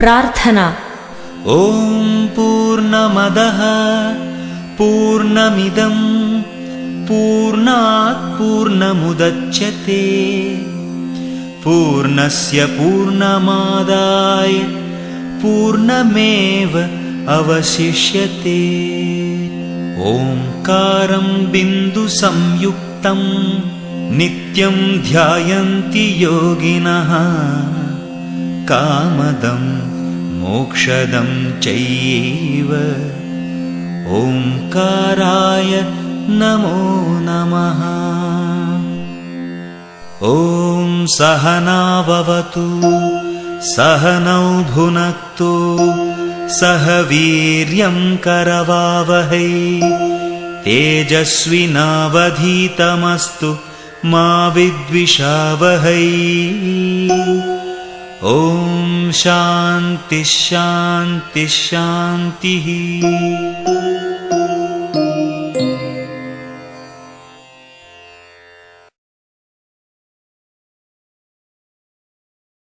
प्रार्थना। ॐ पूर्णमदः पूर्णमिदम् पूर्णात् पूर्णमुदच्यते पूर्णस्य पूर्णमादाय पूर्णमेव अवशिष्यते। ओङ्कारं बिन्दुसंयुक्तम् नित्यं ध्यायन्ति योगिनः कामदं मोक्षदं चैव। ओङ्काराय नमो नमः। ॐ सहनावतु सहनौ भुनक्तु सह वीर्यं करवावहै। तेजस्विनावधीतमस्तु मा विद्विषावहै ॐ शान्तिः शान्तिः शान्तिः